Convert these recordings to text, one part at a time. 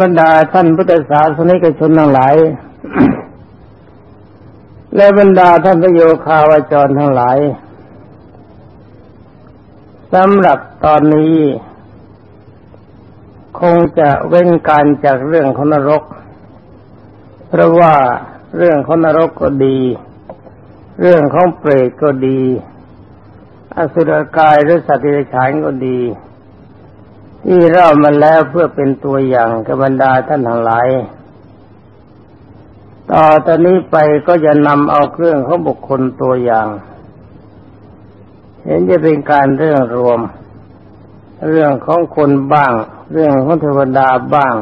บรรดาท่านพุทธศาสนิกชนทั้งหลาย และบรรดาท่านพระโยคาวาจรทั้งหลายสำหรับตอนนี้ คงจะเว้นการจากเรื่องของนรก เพราะว่าเรื่องของนรกก็ดี เรื่องของเปรตก็ดี อสุรกายหรือสัตว์ที่ฉานก็ดี ที่เรามาแล้วเพื่อเป็นตัวอย่างกับบรรดาท่านทั้งหลาย ต่อตอนนี้ไปก็จะนำเอาเรื่องของบุคคลตัวอย่าง เห็นจะเป็นการเรื่องรวม เรื่องของคนบ้าง เรื่องของเทวดาบ้าง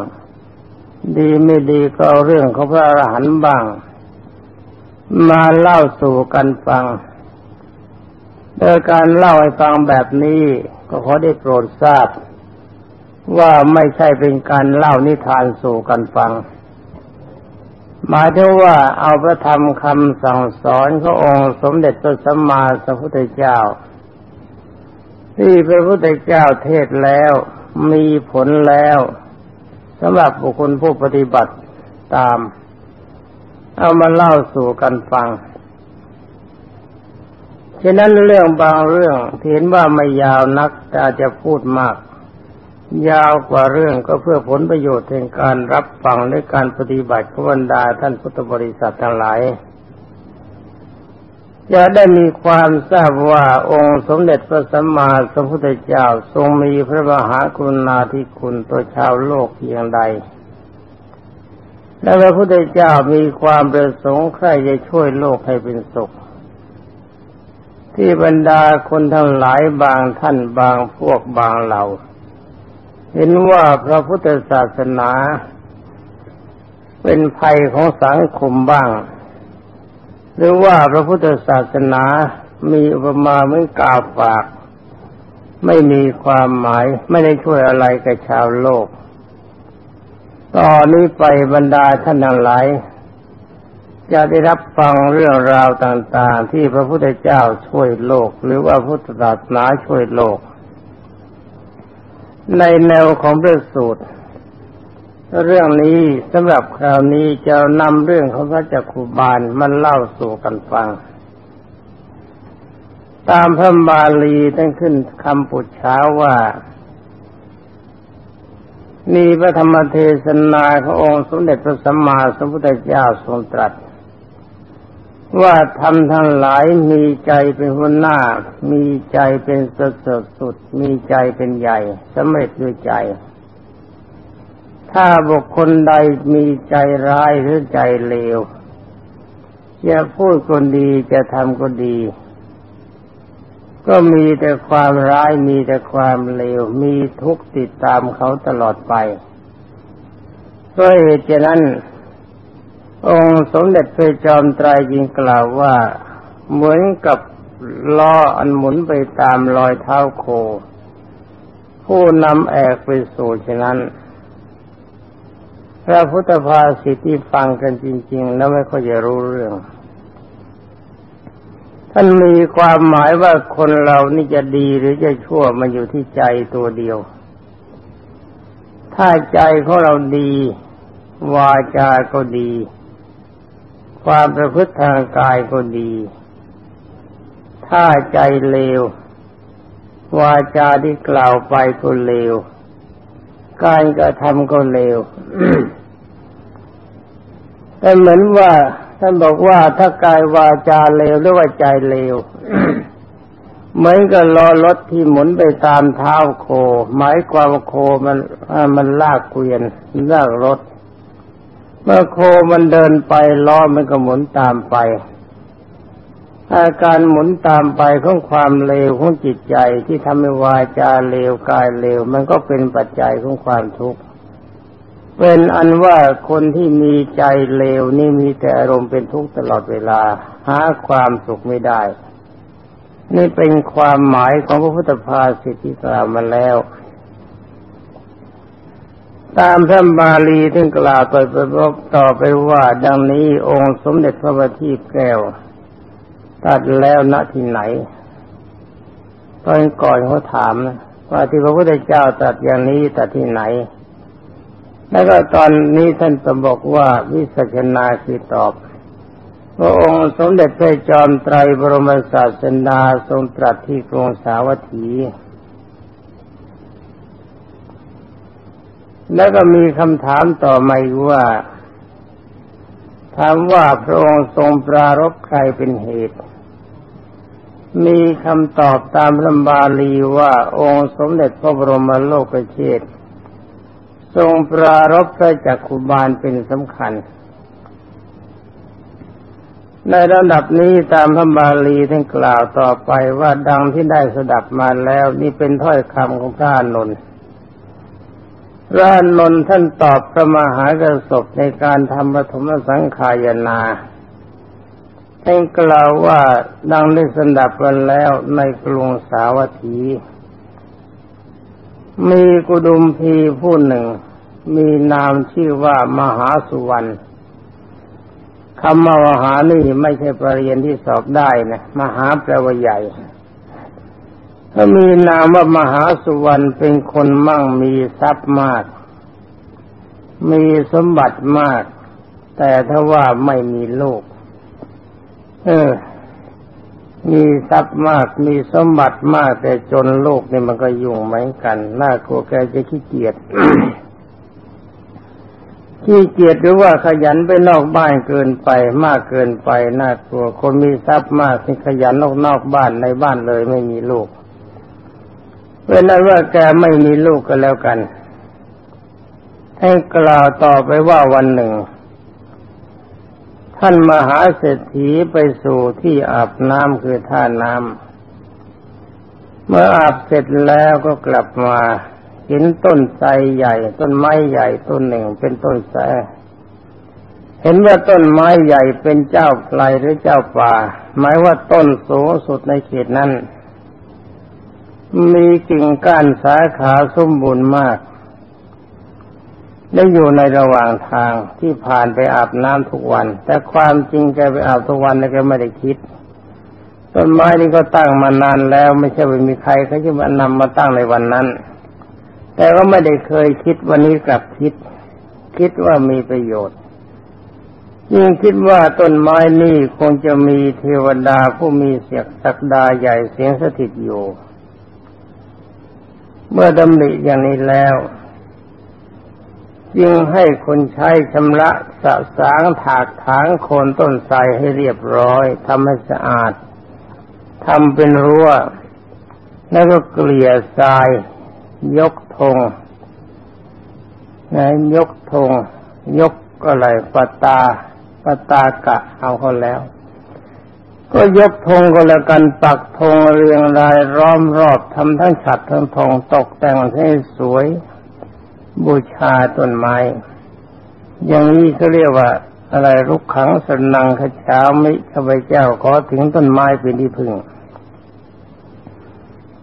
ดีไม่ดีก็เอาเรื่องของพระอรหันต์บ้าง มาเล่าสู่กันฟัง โดยการเล่าให้ฟังแบบนี้ก็ขอได้โปรดทราบ ว่าไม่ใช่เป็นการเล่านิทานสู่กันฟัง หมายถึงว่าเอาพระธรรมคำสั่งสอนขององค์สมเด็จพระสัมมาสัมพุทธเจ้า ที่พระพุทธเจ้าเทศแล้วมีผลแล้วสำหรับบุคคลผู้ปฏิบัติตาม เอามาเล่าสู่กันฟังฉะนั้นเรื่องบางเรื่องเห็นว่าไม่ยาวนักแต่จะพูดมาก ยาวกว่าเรื่องก็เพื่อผลประโยชน์แห่งการรับฟังและการปฏิบัติของบรรดาท่านพุทธบริษัททั้งหลายจะได้มีความทราบว่าองค์สมเด็จพระสัมมาสัมพุทธเจ้าทรงมีพระมหากรุณาธิคุณต่อชาวโลกเพียงใด และพระพุทธเจ้ามีความประสงค์ใคร่จะช่วยโลกให้เป็นสุข ที่บรรดาคนทั้งหลายบางท่านบางพวกบางเหล่า เห็นว่าพระพุทธศาสนา เป็นภัยของสังคมบ้าง หรือว่าพระพุทธศาสนามีอุปมาเหมือนกาฝาก ไม่มีความหมายไม่ได้ช่วยอะไรกับชาวโลกตอนนี้ไปบรรดาท่านทั้งหลายจะได้รับฟังเรื่องราวต่าง ๆ ที่พระพุทธเจ้าช่วยโลก หรือว่าพุทธศาสนาช่วยโลก ในแนวของเรื่องสูตร เรื่องนี้สำหรับคราวนี้จะนำเรื่องของพระจักคุบาลมันเล่าสู่กันฟัง ตามพระบาลีตั้งขึ้นคำปุจฉาว่ามีพระธรรมเทศนาขององค์สมเด็จพระสัมมาสัมพุทธเจ้าทรงตรัส ว่าทำทั้งหลายมีใจเป็นหัวหน้า มีใจเป็นสุดสุด มีใจเป็นใหญ่สำเร็จด้วยใจ ถ้าบุคคลใดมีใจร้ายหรือใจเลวจะพูดคนดีจะทำก็ดี ก็มีแต่ความร้ายมีแต่ความเลว มีทุกข์ติดตามเขาตลอดไปเพราะเหตุฉะนั้น องค์สมเด็จพระจอมไตรยิงกล่าวว่า เหมือนกับล้ออันหมุนไปตามรอยเท้าโค ผู้นำแอกไปสู่ฉะนั้น พระพุทธภาษิที่ฟังกันจริง ๆ แล้วไม่ค่อยจะรู้เรื่อง ท่านมีความหมายว่าคนเรานี่จะดีหรือจะชั่วมันอยู่ที่ใจตัวเดียว ถ้าใจของเราดี วาจาก็ดี ความประพฤติทางกายก็ดี ถ้าใจเลว วาจาที่กล่าวไปก็เลว การกระทำก็เลว แต่เหมือนว่าท่านบอกว่าถ้ากายวาจาเลวหรือว่าใจเลวเหมือนกับล้อรถที่หมุนไปตามเท้าโค หมายความโคมันมันลากเกวียนลากรถ เมื่อโคมันเดินไปล้อมันก็หมุนตามไป อาการหมุนตามไปของความเลวของจิตใจที่ทำให้วาจาเลวกายเลวมันก็เป็นปัจจัยของความทุกข์เป็นอันว่าคนที่มีใจเลวนี่มีแต่อารมณ์เป็นทุกข์ตลอดเวลา หาความสุขไม่ได้ นี่เป็นความหมายของพระพุทธภาษิตที่กล่าวมาแล้ว ตามพระบาลีที่กล่าวต่อไปต่อไปว่าดังนี้องค์สมเด็จพระบัณฑิตแก้ว ตัดแล้วณที่ไหน ตอนก่อนเขาถามว่าที่พระพุทธเจ้าตัดอย่างนี้ตัดที่ไหน แล้วก็ตอนนี้ท่านจะบอกว่าวิสัชนาคือตอบพระองค์สมเด็จพระจอมไตรบรมศาสดาทรงตรัสที่กรุงสาวัตถี แล้วก็มีคำถามต่อมาว่า ถามว่าพระองค์ทรงปรารบใครเป็นเหตุ มีคำตอบตามลำบาลีว่าองค์สมเด็จพระบรมโลกเชษทรงปรารบพระจักคุบาลเป็นสำคัญ ในระดับนี้ตามพระบาลีท่านกล่าวต่อไปว่าดังที่ได้สดับมาแล้ว นี่เป็นถ้อยคำของพระนนท์ ระนนท์ท่านตอบพระมหากระสบในการทำปฐมสังขายนาท่านกล่าวว่าดังได้สันดับกันแล้วในกรุงสาวัตถี มีกุดุมพีผู้หนึ่ง มีนามชื่อว่ามหาสุวรรณคำมหานี่ไม่ใช่ปรริญญาที่สอบได้นะ มหาแปลว่าใหญ่ ถ้ามีนามว่ามหาสุวรรณเป็นคนมั่งมีทรัพย์มาก มีสมบัติมาก แต่ถ้าว่าไม่มีลูก เออ มีทรัพย์มาก มีสมบัติมาก แต่จนโลกนี่มันก็ยุ่งเหมือนกัน น่ากลัวแกจะขี้เกียจขี้เกียจหรือว่าขยันไปนอกบ้านเกินไป มากเกินไปน่ากลัวคนมีทรัพย์มากที่ขยันนอกนอกบ้านในบ้านเลยไม่มีลูก เว้นนั้นว่าแกไม่มีลูกก็แล้วกัน ให้กล่าวต่อไปว่าวันหนึ่ง ท่านมหาเศรษฐีไปสู่ที่อาบน้ำคือท่าน้ำเมื่ออาบเสร็จแล้วก็กลับมาเห็นต้นไทรใหญ่ ต้นไม้ใหญ่ต้นหนึ่งเป็นต้นไทรเห็นว่าต้นไม้ใหญ่เป็นเจ้าไพรหรือเจ้าป่า หมายว่าต้นสูงสุดในเขตนั้น มีกิ่งก้านสาขาสมบูรณ์มาก ได้อยู่ในระหว่างทางที่ผ่านไปอาบน้ำทุกวัน แต่ความจริงแกไปอาบทุกวันแกไม่ได้คิด ต้นไม้นี่ก็ตั้งมานานแล้ว ไม่ใช่ว่ามีใครเขาจะมานำมาตั้งในวันนั้น แต่ก็ไม่ได้เคยคิดวันนี้กลับคิด คิดว่ามีประโยชน์ยิ่งคิดว่าต้นไม้นี่คงจะมีเทวดาผู้มีเสียงสักดาใหญ่เสียงสถิตอยู่ เมื่อดำริอย่างนี้แล้วจึงให้คนใช้ชำระสะสางถากถางโคนต้นไทรให้เรียบร้อยทำให้สะอาดทำเป็นรั้ว แล้วก็เกลี่ยทราย ยกธงนะยกธงยกอะไรปตาปตากะเอาเขาแล้ว ก็ยกธงก็แล้วกันปักธงเรียงรายร้อมรอบทำทั้งฉัดทั้งธงตกแต่งให้สวย บูชาต้นไม้ อย่างนี้เขาเรียกว่า อะไรรุกขังสนังขจามิข้าพเจ้าขอถึงต้นไม้เป็นที่พึ่ง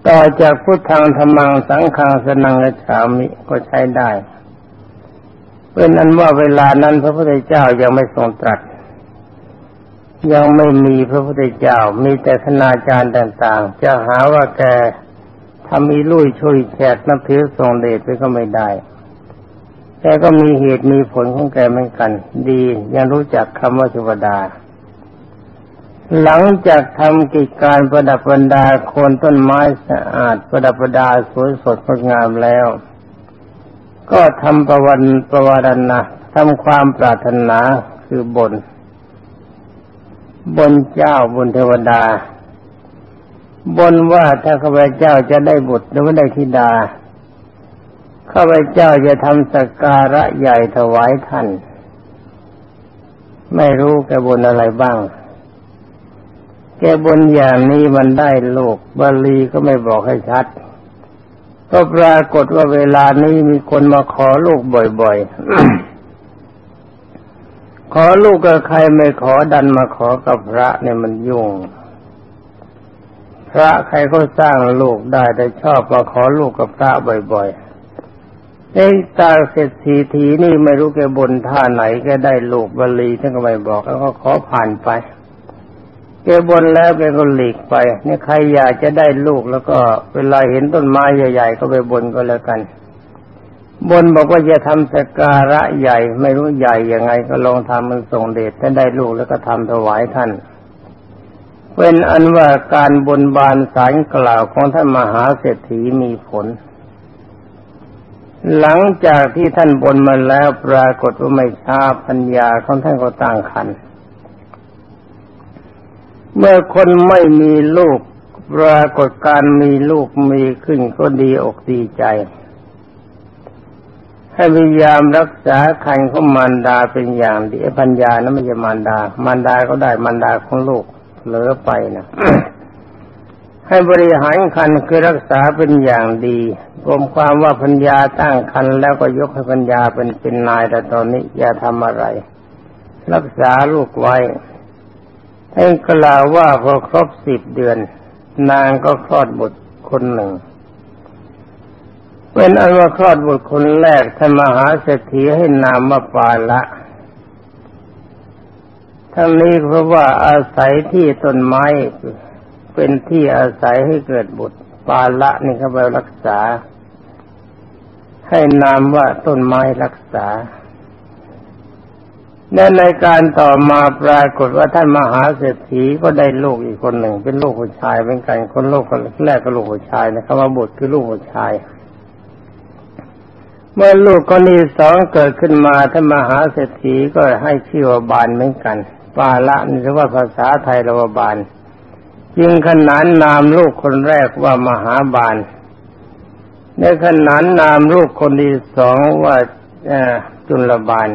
ต่อจากพุทธังธรรมังสังฆังสนังและฉามิก็ใช้ได้เป็นอันว่าเวลานั้นพระพุทธเจ้ายังไม่ทรงตรัส ยังไม่มีพระพุทธเจ้ามีแต่คณาจารย์ต่างๆ จะหาว่าแกทำอีลุยช่วยแขกนับถือทรงเดชไปก็ไม่ได้แต่ก็มีเหตุมีผลของแกเหมือนกัน ดียังรู้จักคำว่าเทวดา หลังจากทำกิจการประดับประดาโคนต้นไม้สะอาดประดับประดาสวยสดงดงามแล้ว ก็ทำประวันประวารณะทำความปรารถนาคือบน บนเจ้าบนเทวดา บนว่าถ้าข้าพเจ้าจะได้บุตรหรือว่ได้ธิดาข้าพเจ้าจะทำสักการะใหญ่ถวายท่าน ไม่รู้แกบนอะไรบ้าง แกบนอย่างนี้มันได้โลกบาลีก็ไม่บอกให้ชัดก็ปรากฏว่าเวลานี้มีคนมาขอลูกบ่อยๆ ขอลูกกับใครไม่ขอดันมาขอกับพระเนี่ยมันยุ่ง พระใครก็สร้างลูกได้แต่ชอบมาขอลูกกับพระบ่อยๆไอ้ตาเศรษฐีทีนี่ไม่รู้แกบนท่าไหนแกได้ลูกบาลีท่านก็ไม่บอกแล้วก็ขอผ่านไปแกบนแล้วแกก็หลีกไปนี่ใครอยากจะได้ลูกแล้วก็เวลาเห็นต้นไม้ใหญ่ ๆ ก็ไปบนก็แล้วกัน บนบอกว่าจะทำสการะใหญ่ ไม่รู้ใหญ่ยังไงก็ลองทำมันส่งเดชถ้านได้ลูกแล้วก็ทำถวายท่านเป็นอันว่าการบนบานสารกล่าวของท่านมหาเศรษฐีมีผล หลังจากที่ท่านบนมาแล้วปรากฏว่าไม่ช้าพัญญาของท่านก็ตั้งคันเมื่อคนไม่มีลูกปรากฏการมีลูกมีขึ้นก็ดีอกดีใจ ให้พยายามรักษาคันของมารดาเป็นอย่างดีปัญญานะไม่ใช่มารดา มารดาก็ได้มารดาของลูกเหลือไปนะให้บริหารคันคือรักษาเป็นอย่างดีรวมความว่าพัญญาตั้งคันแล้วก็ยกให้พัญญาเป็นเป็นนายแต่ตอนนี้อย่าทำอะไร รักษาลูกไว้ท่านกล่าวว่าพอครบสิบเดือน นางก็คลอดบุตรคนหนึ่ง เป็นอันว่าคลอดบุตรคนแรกท่านมหาเศรษฐีให้นามว่าปาละทั้งนี้เพราะว่าอาศัยที่ต้นไม้เป็นที่อาศัยให้เกิดบุตร ปาละนี่เขาไปรักษา ให้นามว่าต้นไม้รักษาและในการต่อมาปรากฏว่าท่านมหาเศรษฐีก็ได้ลูกอีกคนหนึ่ง เป็นลูกผู้ชายเป็นกันคนลูกคนแรกก็ลูกผู้ชายนะคำว่าบุตรคือลูกผู้ชาย มื่อลูกคนที่สองเกิดขึ้นมาท่านมหาเศรษฐีก็ให้ชื่อว่าบานเหมือนกันปาละนี่เรียกว่าภาษาไทยเราว่าบานจึงขนานนามลูกคนแรกว่ามหาบานในขนานนามลูกคนที่สองว่าจุลบาน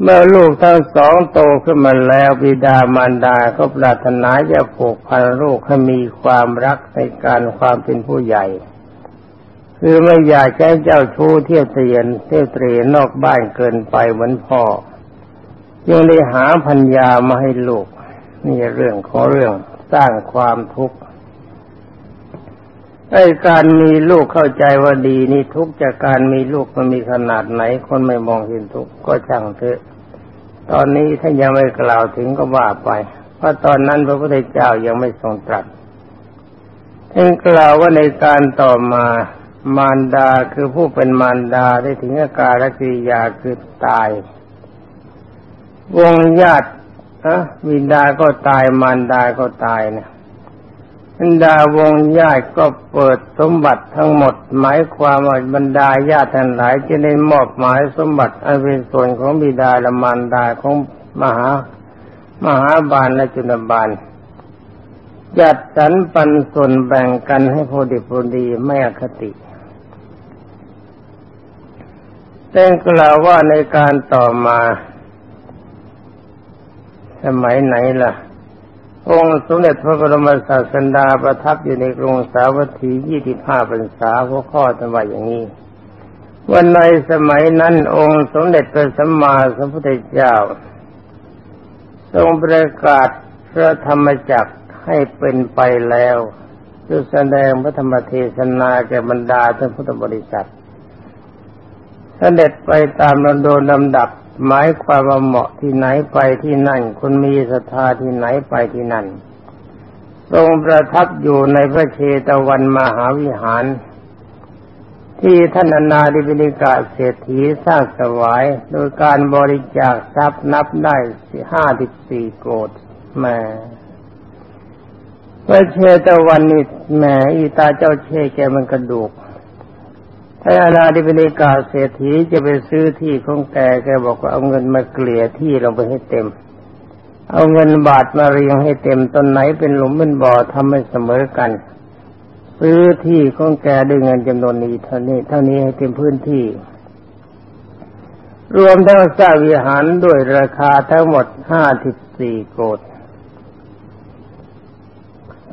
เมื่อลูกทั้งสองโตขึ้นมาแล้วบิดามารดาก็ปรารถนาจะผูกพันลูกให้มีความรักในการความเป็นผู้ใหญ่ คือไม่อยากใช้เจ้าชู้เที่ยวเตียนเที่ยวเตรนอกบ้านเกินไปเหมือนพ่อยังได้หาพัญญามาให้ลูก นี่เรื่องของเรื่องสร้างความทุกข์ไอ้การมีลูกเข้าใจว่าดีนี่ทุกจากการมีลูกมันมีขนาดไหน คนไม่มองเห็นทุกข์ก็ช่างเถอะ ตอนนี้ถ้ายังไม่กล่าวถึงก็ว่าไป เพราะตอนนั้นพระพุทธเจ้ายังไม่ทรงตรัสท่านกล่าวว่าในการต่อมา มารดาคือผู้เป็นมารดาได้ถึงอาการและกิริยาคือตาย วงญาติอะวินดาก็ตายมารดาก็ตายนะบรรดาวงญาติก็เปิดสมบัติทั้งหมด หมายความว่าบรรดาญาติทั้งหลายจะได้มอบหมายสมบัติอันเป็นส่วนของบิดาและมารดาของมหามหาบาลและจุนบาลจัดสรรปันส่วนแบ่งกันให้พอดีพอดีไม่อคติ แต่กล่าวว่าในการต่อมา สมัยไหนล่ะ องค์สมเด็จพระบรมศาสดาประทับอยู่ในกรุงสาวัตถียี่สิบห้าพรรษาหัวข้อจะว่าอย่างนี้วันในสมัยนั้นองค์สมเด็จพระสัมมาสัมพุทธเจ้า ทรงประกาศพระธรรมจักรให้เป็นไปแล้วจะแสดงพระธรรมเทศนาแก่บรรดาท่านพุทธบริษัท เสด็จไปตามลำโดนลำดับ หมายความว่าเหมาะที่ไหนไปที่นั่นคนมีศรัทธาที่ไหนไปที่นั่น ทรงประทับอยู่ในพระเชตวันมหาวิหาร ที่ท่านนาดิบินิกาเศรษฐีสร้างสวาย โดยการบริจาคทรัพย์นับได้ห้าสิบสี่โกดแม่พระเชตวันนี่แม่อีตาเจ้าเชแกมันกระดูก ถ้าอาณาธิบดีกาเศรษฐีจะไปซื้อที่ของแกแกบอกว่าเอาเงินมาเกลี่ยที่ลงไปให้เต็ม เอาเงินบาทมาเรียงให้เต็มต้นไหนเป็นหลุมเป็นบ่อทำให้เสมอกัน ซื้อที่ของแกด้วยเงินจำนวนนี้เท่านี้เท่านี้ให้เต็มพื้นที่ รวมทั้งสร้างวิหารด้วยราคาทั้งหมดห้าสิบสี่โกด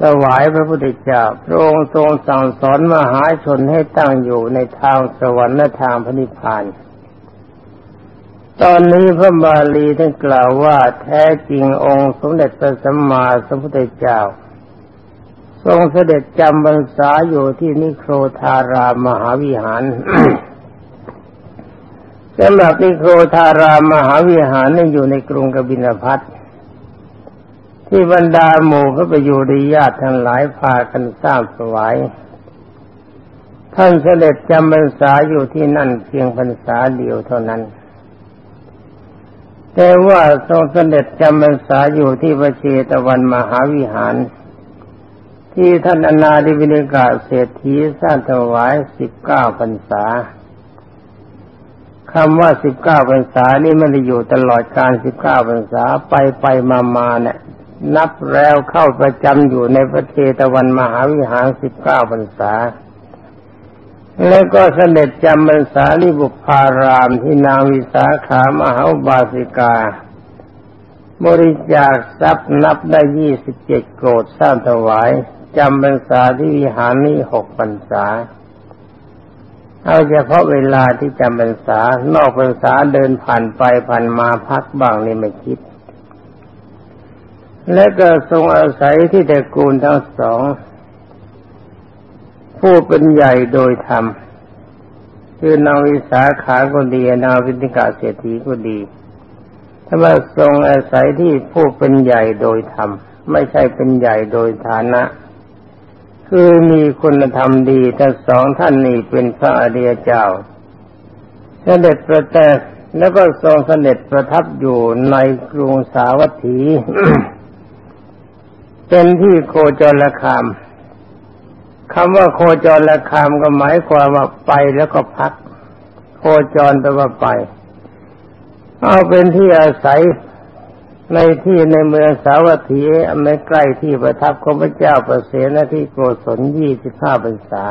ถวายพระพุทธเจ้าพระองค์ทรงสั่งสอนมหาชนให้ตั้งอยู่ในทางสวรรค์และทางพระนิพพาน ตอนนี้พระบาลีท่านกล่าวว่าแท้จริงองค์สมเด็จพระสัมมาสัมพุทธเจ้า ทรงเสด็จจำพรรษาอยู่ที่นิโครธารามหาวิหารสำหรับนิโครธารามมหาวิหารนี่อยู่ในกรุงกบิลพัท ที่บรรดาหมู่เขาไปอยู่ดีญาติทั้งหลายพากันสร้างสวายท่านเสด็จจำพรรษาอยู่ที่นั่นเพียงพรรษาเดียวเท่านั้น แต่ว่าทรงเสด็จจำพรรษาอยู่ที่พระเชตวันมหาวิหาร ที่ท่านอนาดิวินิกาเศรษฐีสร้างถวายสิบเก้าพรรษาคำว่าสิบเก้าพรรษานี่ไม่ได้อยู่ตลอดการสิบเก้าพรรษาไปไปมามาเนี่ย นับแล้วเข้าประจำอยู่ในพระเทตวันมหาวิหารสิบเก้าพรรษา แล้วก็เสด็จจำพรรษาลิบุพารามที่นางวิสาขามหาบาสิกา บริจาคทรัพย์นับได้ยี่สิบเจ็ดโกรธสร้างถวายจำพรรษาที่วิหารนี้หกพรรษา เอาเฉพาะเวลาที่จำพรรษานอกพรรษาเดินผ่านไปผ่านมาพักบ้างนี่ไม่คิด และก็ทรงอาศัยที่ตระกูลทั้งสอง ผู้เป็นใหญ่โดยธรรมคือนางวิสาขาก็ดีนางวินิกาเศรษฐีก็ดีถ้ามาทรงอาศัยที่ผู้เป็นใหญ่โดยธรรม ไม่ใช่เป็นใหญ่โดยฐานะ คือมีคุณธรรมดีทั้งสองท่านนี้เป็นพระอริยเจ้าเสด็จประเตแล้วก็ทรงเสด็จประทับอยู่ในกรุงสาวัตถี เป็นที่โคจรคามคำว่าโคจรละคามก็หมายความว่าไปแล้วก็พัก โคจรแปลว่าไป เอาเป็นที่อาศัยในที่ในเมืองสาวัตถีไม่ใกล้ที่ประทับของพระเจ้าประเสนที่โกศลยี่สิบห้าพรรษา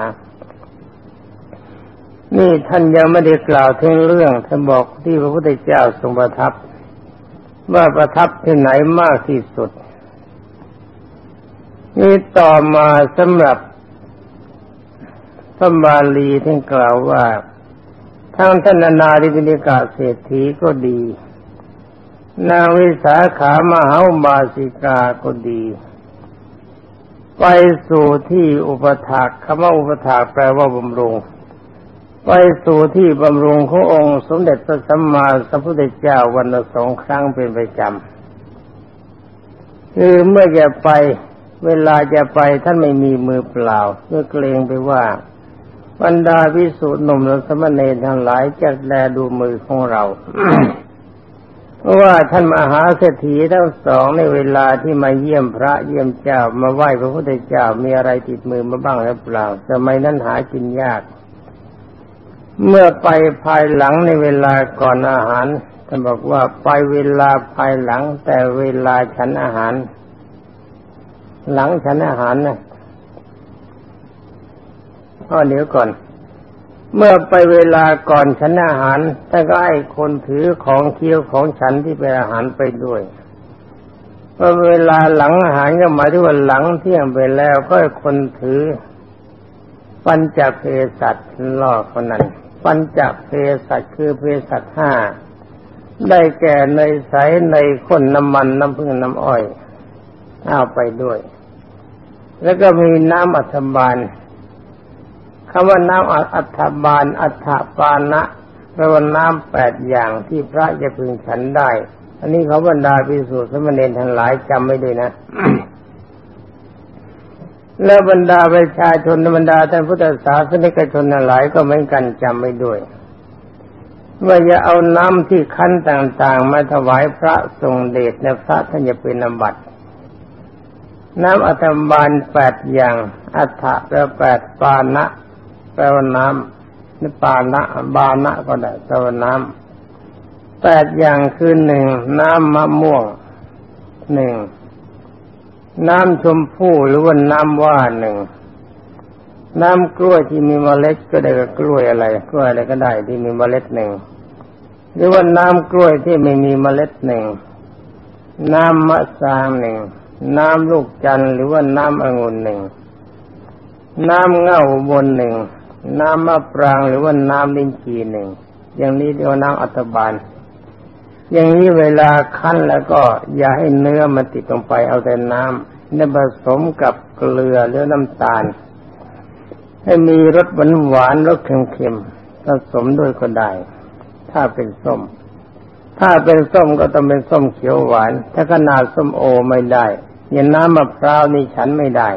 นี่ท่านยังไม่ได้กล่าวถึงเรื่องท่านบอกที่พระพุทธเจ้าทรงประทับ ว่าประทับที่ไหนมากที่สุด นี่ต่อมาสำหรับพระบาลีท่านกล่าวว่าทั้งท่านนาริบินิกาเศรษฐีก็ดี นางวิสาขามหาบาสิกาก็ดี ไปสู่ที่อุปถากคำว่าอุปถากแปลว่าบำรุง ไปสู่ที่บำรุงขององค์ สมเด็จพระสัมมาสัมพุทธเจ้าวันละสองครั้งเป็นประจำคือเมื่อจะไป เวลาจะไปท่านไม่มีมือเปล่าเมื่อเกรงไปว่าบรรดาวิสุทธิหนุ่มและสมณีทั้งหลายจะแลดูมือของเราเพราะว่าท่านมหาเศรษฐีทั้งสองในเวลาที่มาเยี่ยมพระเยี่ยมเจ้ามาไหว้พระพุทธเจ้ามีอะไรติดมือมาบ้างหรือเปล่าสมัยนั้นหากินยาก เมื่อไปภายหลังในเวลาก่อนอาหารท่านบอกว่าไปเวลาภายหลังแต่เวลาฉันอาหาร หลังฉันอาหารนะพ่อเดี๋ยวก่อน เมื่อไปเวลาก่อนฉันอาหารท่านก็ให้คนถือของเคี้ยวของฉันที่เป็นอาหารไปด้วยพอเวลาหลังอาหารก็หมายถึงว่าหลังเที่ยงไปแล้วก็คนถือ ปัญจเพสัตล่อคนนั้น ปัญจเพสัตคือเพสัตห้าได้แก่ในใสในข้นน้ำมันน้ำพึ่งน้ำอ้อย เอาไปด้วย แล้วก็มีน้ำอัฐบาลคำว่าน้ำอัฐบาลอัฐปานะแปลว่าน้ำแปดอย่างที่พระจะพึงฉันได้ อันนี้เขาบรรดาพิสูจน์สมณีทั้งหลายจำไม่ด้วยนะ แล้วบรรดาประชาชนบรรดาท่านพุทธศาสนิกชนทั้งหลายก็เหมือนกันจำไม่ด้วยว่าจะเอาน้ำที่คั้นต่างๆ มาถวายพระทรงเดชในพระท่านจะเป็นนบัติ น้ำอัฐบาลแปดอย่าง อัฐะแปลแปดปานะ แปลว่าน้ำนี่ปานะบานะก็ได้แปลว่าน้ำแปดอย่างคือหนึ่งน้ำมะม่วงหนึ่งน้ำชมพู่หรือว่าน้ำว่าหนึ่งน้ำกล้วยที่มีเมล็ดก็ได้กับกล้วยอะไรกล้วยอะไรก็ได้ที่มีเมล็ดหนึ่งหรือว่าน้ำกล้วยที่ไม่มีเมล็ดหนึ่งน้ำมะสางหนึ่ง น้ำลูกจันหรือว่าน้ำองุ่นหนึ่ง น้ำเง่าบนหนึ่ง น้ำมะปรางหรือว่าน้ำลิ้นจีหนึ่ง อย่างนี้เรียกว่าน้ำอัตบาน อย่างนี้เวลาคั้นแล้วก็อย่าให้เนื้อมันติดลงไปเอาแต่น้ำเนี่ยผสมกับเกลือหรือน้ำตาล ให้มีรสหวานหวานรสเค็มๆผสมด้วยก็ได้ ถ้าเป็นส้มถ้าเป็นส้มก็ต้องเป็นส้มเขียวหวาน ถ้าขนาดส้มโอไม่ได้ อย่างน้ำมะพร้าวนี่ฉันไม่ได้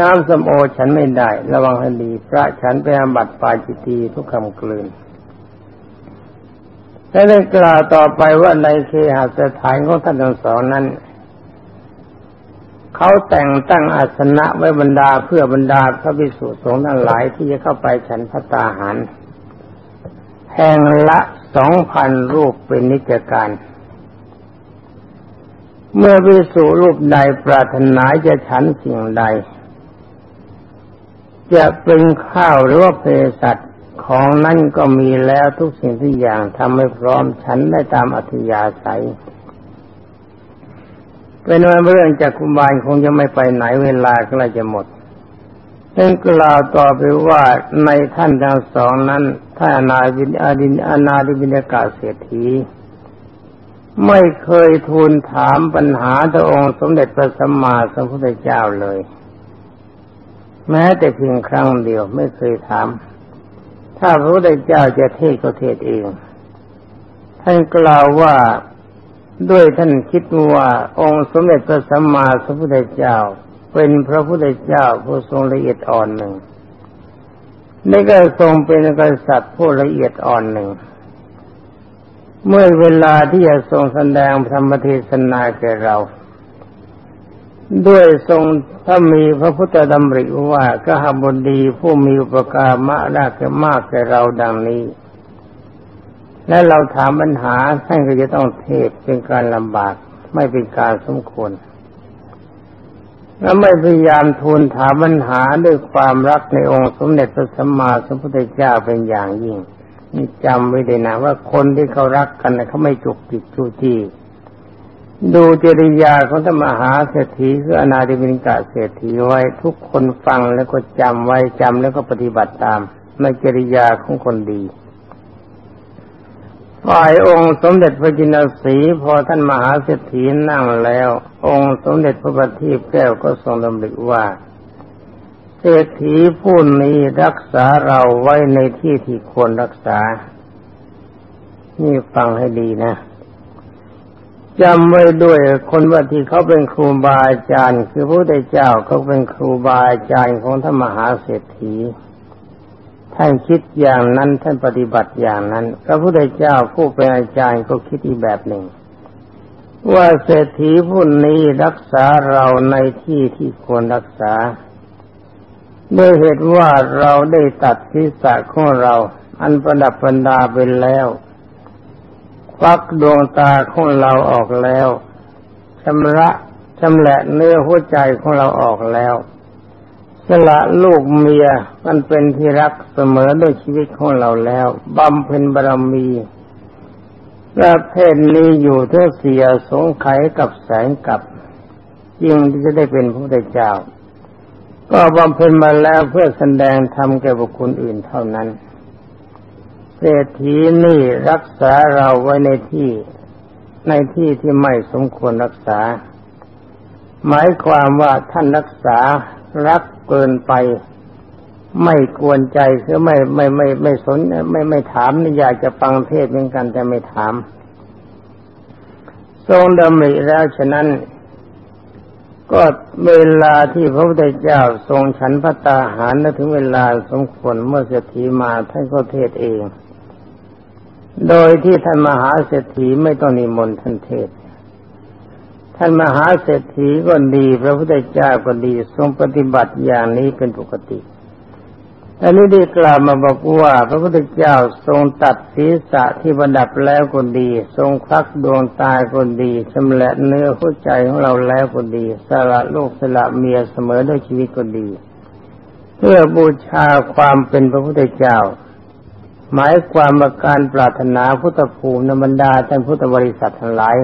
น้ำสมโอฉันไม่ได้ ระวังให้ดีพระฉันไปอาบัติปาจิตีทุกคำกลืนและได้กล่าวต่อไปว่าในเคหสถานของท่านทั้งสองนั้นเขาแต่งตั้งอาสนะไว้บรรดาเพื่อบรรดาพระภิกษุสงฆ์ทั้งหลายที่จะเข้าไปฉันพระตาหารแห่งละสองพันรูปเป็นนิจการ เมื่อวิสุรูปใดปรารถนาจะฉันสิ่งใด จะเป็นข้าวหรือว่าเภสัชของนั่นก็มีแล้วทุกสิ่งทุกอย่างทำให้พร้อมฉันได้ตามอัธยาศัยเป็นว่าเรื่องจากคุบาลคงจะไม่ไปไหนเวลาก็เลยจะหมดเ่องกล่าวต่อไปว่าในท่านทั้งสองนั้นท่านนาวินอาดินอานาดิบินากาเศรษฐี ไม่เคยทูลถามปัญหาต่อองค์สมเด็จพระสัมมาสัมพุทธเจ้าเลย แม้แต่เพียงครั้งเดียวไม่เคยถาม ถ้าพระพุทธเจ้าจะเทศก็เทศเอง ท่านกล่าวว่าด้วยท่านคิดว่าองค์สมเด็จพระสัมมาสัมพุทธเจ้า เป็นพระพุทธเจ้าผู้ทรงละเอียดอ่อนหนึ่งนี่ก็ทรงเป็นกษัตริย์ผู้ละเอียดอ่อนหนึ่ง เมื่อเวลาที่จะทรงแสดงธรรมเทศนาแก่เรา ด้วยทรงถ้ามีพระพุทธดำริว่ากหบดีผู้มีอุปการะรากมากแก่เราดังนี้ และเราถามปัญหาท่านก็จะต้องเทศเป็นการลำบากไม่เป็นการสมควรและไม่พยายามทูลถามปัญหาด้วยความรักในองค์สมเด็จพระสัมมาสัมพุทธเจ้าเป็นอย่างยิ่ง นี่จำไว้เลยนะว่าคนที่เขารักกันเขาไม่จุกจิกจู้จี้ดูจริยาของธรรมหาเศรษฐีคืออนาดิบินกะเศรษฐีไว้ ทุกคนฟังแล้วก็จำไว้จำแล้วก็ปฏิบัติตามในจริยาของคนดี ฝ่ายองค์สมเด็จพระจินสีพอท่านมหาเศรษฐีนั่งแล้ว องค์สมเด็จพระบัณฑิตแก้วก็ทรงดำริว่า เศรษฐีผู้นี้รักษาเราไว้ในที่ที่ควรรักษา นี่ฟังให้ดีนะจำไว้ด้วยคนว่าที่เขาเป็นครูบาอาจารย์ คือพระพุทธเจ้าเขาเป็นครูบาอาจารย์ของท่านมหาเศรษฐีท่านคิดอย่างนั้นท่านปฏิบัติอย่างนั้น พระพุทธเจ้าผู้เป็นอาจารย์ก็คิดอีกแบบหนึ่ง ว่าเศรษฐีผู้นี้รักษาเราในที่ที่ควรรักษา ด้วยเหตุว่าเราได้ตัดศีรษะของเรา อันประดับประดาไปแล้วควักดวงตาของเราออกแล้วชำระชำแหละเนื้อหัวใจของเราออกแล้ว สละลูกเมียมันเป็นที่รักเสมอด้วยชีวิตของเราแล้วบำเพ็ญบารมีประเภทนี้อยู่เท่าเสียสงไขกับแสงกับยิ่งที่จะได้เป็นพระพุทธเจ้า ก็บำเพ็ญมาแล้วเพื่อแสดงธรรมแก่บุคคลอื่นเท่านั้นเศรษฐีนี่รักษาเราไว้ในที่ในที่ที่ไม่สมควรรักษา หมายความว่าท่านรักษารักเกินไป ไม่กวนใจคือไม่ไม่ไม่ไม่สนไม่ไม่ถามอยากจะฟังเทศเหมือนกันแต่ไม่ถาม ทรงดำริแล้วฉะนั้น ก็เวลาที่พระพุทธเจ้าทรงฉันพระตาหารและถึงเวลาสมควรเมื่อเศรษฐีมาท่านก็เทศเอง โดยที่ท่านมหาเศรษฐีไม่ต้องนิมนต์ท่านเทศ ท่านมหาเศรษฐีก็ดี พระพุทธเจ้าก็ดีทรงปฏิบัติอย่างนี้เป็นปกติ อันนี้ได้กล่าวมาบอกว่า พระพุทธเจ้าทรงตัดศีรษะที่ประดับแล้วก็ดี ทรงคลักดวงตาก็ดีชำแหละเนื้อหัวใจของเราแล้วก็ดีสละลูกสละเมียเสมอด้วยชีวิตก็ดี เพื่อบูชาความเป็นพระพุทธเจ้า หมายความว่าการปรารถนาพุทธภูมินบรรดาท่านพุทธบริษัททั้งหลาย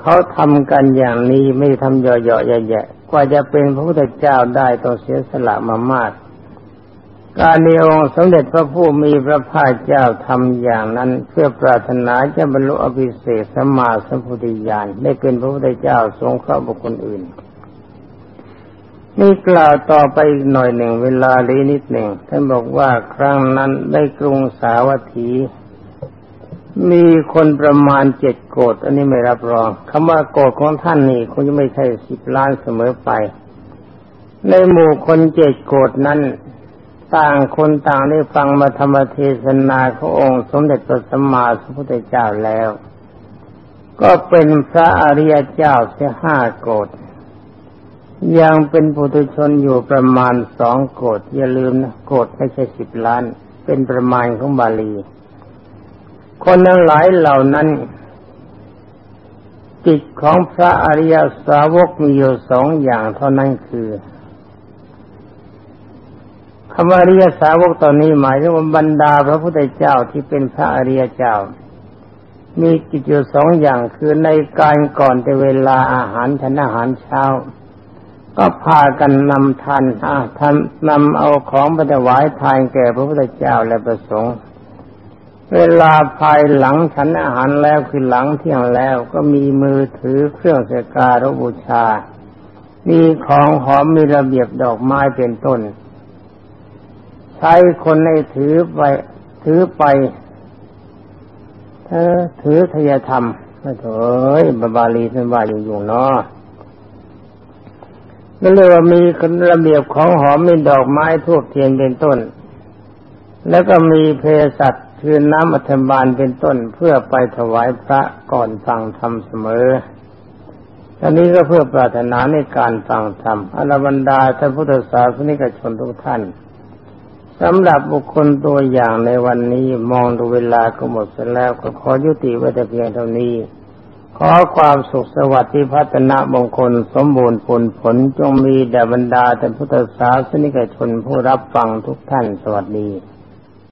เขาทำกันอย่างนี้ไม่ทำเยาะๆแย่ๆกว่าจะเป็นพระพุทธเจ้าได้ต้องเสียสละมามาก การในองค์สมเด็จพระผู้มีพระภาคเจ้าทำอย่างนั้น เพื่อปรารถนาจะบรรลุอภิเศษสมมาสัมพุทธิญาณได้เป็นพระพุทธเจ้าทรงเข้าบุคคลอื่น นี่กล่าวต่อไปอีกหน่อยหนึ่งเวลาลีนิดหนึ่งท่านบอกว่าครั้งนั้นได้กรุงสาวัตถี มีคนประมาณเจ็ดโกดอันนี้ไม่รับรองคำว่าโกดของท่านนี่คงจะไม่ใช่สิบล้านเสมอไป ในหมู่คนเจ็ดโกรธนั้น ต่างคนต่างได้ฟังมาธรรมเทศนาขององค์ สมเด็จพระสัมมาสัมพุทธเจ้าแล้ว ก็เป็นพระอริยเจ้าเสียห้าโกรธยังเป็นปุถุชนอยู่ประมาณสองโกรธอย่าลืมนะโกรธไม่ใช่สิบล้าน เป็นประมาณของบาลี คนทั้งหลายเหล่านั้นจิตของพระอริยสาวกมีอยู่สองอย่างเท่านั้นคือ คำว่าอริยสาวกตอนนี้หมายถึงว่าบรรดาพระพุทธเจ้าที่เป็นพระอริยเจ้า มีกิจอยู่สองอย่างคือในการก่อนแต่เวลาอาหารฉันอาหารเช้า ก็พากันนำทานอาทานนำเอาของไปถวายทานแก่พระพุทธเจ้าและประสงค์ เวลาภายหลังฉันอาหารแล้วคือหลังเที่ยงแล้วก็มีมือถือเครื่องสการบูชา มีของหอมมีระเบียบดอกไม้เป็นต้น ใช้คนในถือไป ถือไปเธอถือทยธรรมไม่ถอยบาลีเป็นว่าอยู่อยู่เนาะนั่นเลยว่ามีระเบียบของหอมมีดอกไม้ทูบเทียนเป็นต้น แล้วก็มีเพสัตคือน้ำอัฐบาลเป็นต้นเพื่อไปถวายพระก่อนฟังธรรมเสมออันนี้ก็เพื่อปรารถนาในการฟังธรรมอรบรรดาท่านพุทธศาสนิกชนทุกท่าน สำหรับบุคคลตัวอย่างในวันนี้มองดูเวลาก็หมดเสร็จแล้วก็ขอยุติไว้แต่เพียงเท่านี้ ขอความสุขสวัสดิ์พัฒนามงคลสมบูรณ์ผลผลจงมีแด่บรรดาท่านพุทธศาสนิกชนผู้รับฟังทุกท่านสวัสดี